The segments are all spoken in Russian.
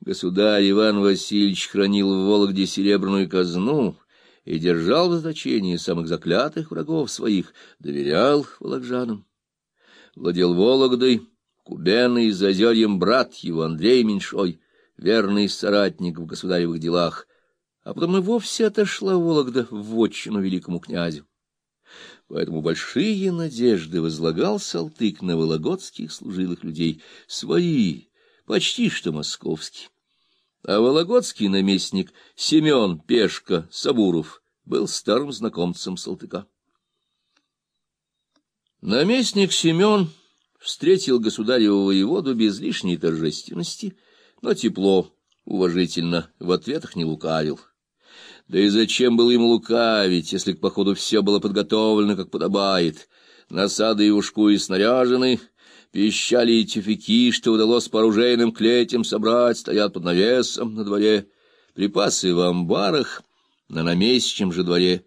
Государь Иван Васильевич хранил в Вологде серебряную казну и держал в заточении самых заклятых врагов своих, доверял вологжанам. Владел Вологдой, Кубеной и Зазерьем брат его Андрей Меньшой, верный соратник в государевых делах, а потом и вовсе отошла Вологда в вотчину великому князю. Поэтому большие надежды возлагал Салтык на вологодских служилых людей, свои, почти что московский. А вологодский наместник Семен Пешка Сабуров был старым знакомцем Салтыка. Наместник Семен встретил государеву воеводу без лишней торжественности, но тепло, уважительно, в ответах не лукавил. Да и зачем было ему лукавить, если к походу все было подготовлено, как подобает? Насады и ушкуи снаряжены, пищали и тюфяки, что удалось по оружейным клетям собрать, стоят под навесом на дворе, припасы в амбарах, на наместчем же дворе.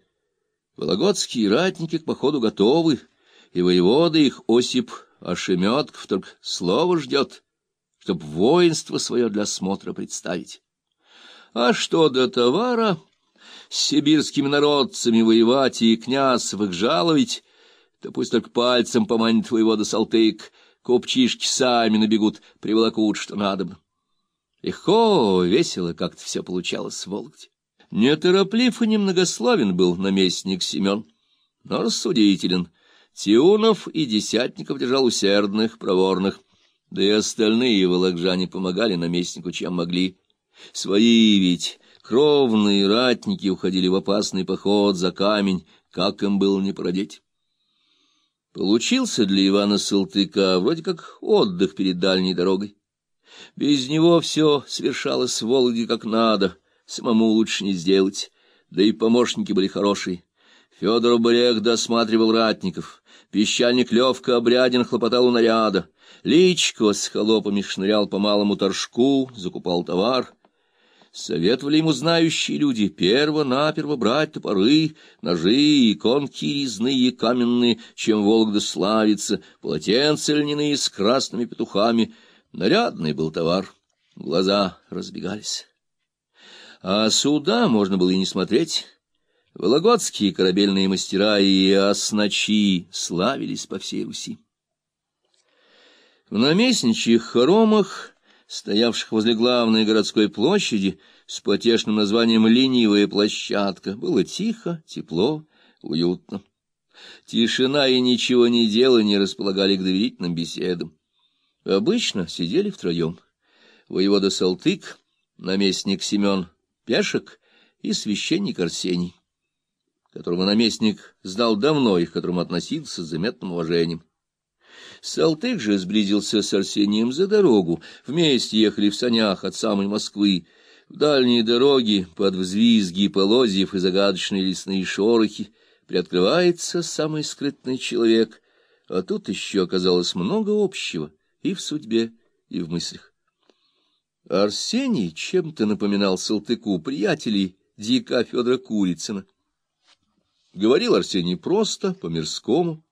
Вологодские ратники к походу готовы, и воевода их Осип Ошеметков только слово ждет, чтоб воинство свое для смотра представить. А что до товара, с сибирскими народцами воевать и князцев их жаловать, то пусть только пальцем поманит воевода Салтык, купчишки сами набегут, приволокут, что надо. Легко, весело как-то все получалось в Вологде. Нетороплив и немногословен был наместник Семен, но рассудителен. Тиунов и Десятников держал усердных, проворных, да и остальные волокжане помогали наместнику, чем могли. Свои ведь кровные ратники уходили в опасный поход за камень, как им было не породить. Получился для Ивана Салтыка вроде как отдых перед дальней дорогой. Без него все свершалось в Волге как надо, самому лучше не сделать, да и помощники были хорошие. Федор Борех досматривал ратников, песчаник Левка Обрядин хлопотал у наряда, Личко с холопами шнырял по малому торжку, закупал товар — Советовали ему знающие люди перво-наперво брать топоры, ножи, иконки резные, каменные, чем Вологда славится, полотенца льняные с красными петухами. Нарядный был товар, глаза разбегались. А сюда можно было и не смотреть. Вологодские корабельные мастера и осночи славились по всей Руси. В наместничьих хоромах стоявших возле главной городской площади с потешным названием «Ленивая площадка». Было тихо, тепло, уютно. Тишина и ничего не делание располагали к доверительным беседам. Обычно сидели втроем. Воевода Салтык, наместник Семен Пешек и священник Арсений, которого наместник знал давно и к которому относился с заметным уважением. Салтык же сблизился с Арсением за дорогу. Вместе ехали в санях от самой Москвы. В дальние дороги, под взвизги полозьев и загадочные лесные шорохи, приоткрывается самый скрытный человек. А тут еще оказалось много общего и в судьбе, и в мыслях. Арсений чем-то напоминал Салтыку приятелей дика Федора Курицына. Говорил Арсений просто, по-мирскому,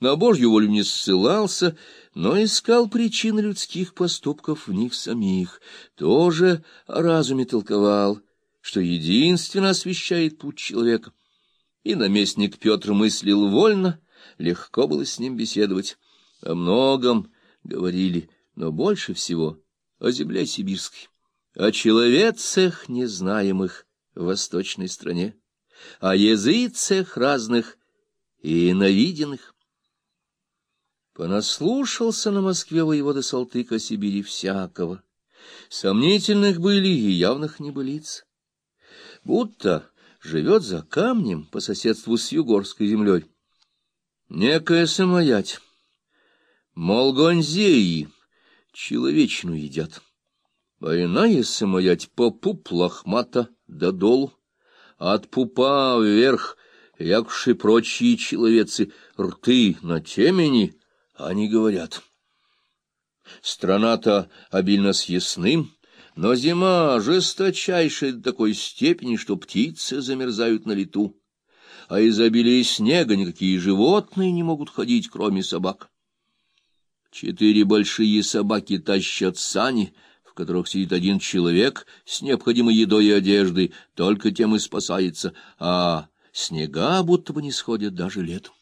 на Божью волю не ссылался, но искал причины людских поступков в них самих, тоже о разуме толковал, что единственно освещает путь человека. И наместник Петр мыслил вольно, легко было с ним беседовать. О многом говорили, но больше всего о земле сибирской, о человецах незнаемых в восточной стране, о языцах разных и ненавиденных. Понаслушался на Москве воевода Салтыка Сибири всякого. Сомнительных были и явных небылиц. Будто живет за камнем по соседству с югорской землей. Некая самоять. Мол, гонзеи человечину едят. А иная самоять по пуп лохмата до долу, от пупа вверх, якуши прочие человецы, рты на темени — они говорят, страна-то обильно съестным, но зима жесточайшая до такой степени, что птицы замерзают на лету, а из обилия снега никакие животные не могут ходить, кроме собак. Четыре большие собаки тащат сани, в которых сидит один человек с необходимой едой и одеждой, только тем и спасается, а снега будто бы не сходят даже летом.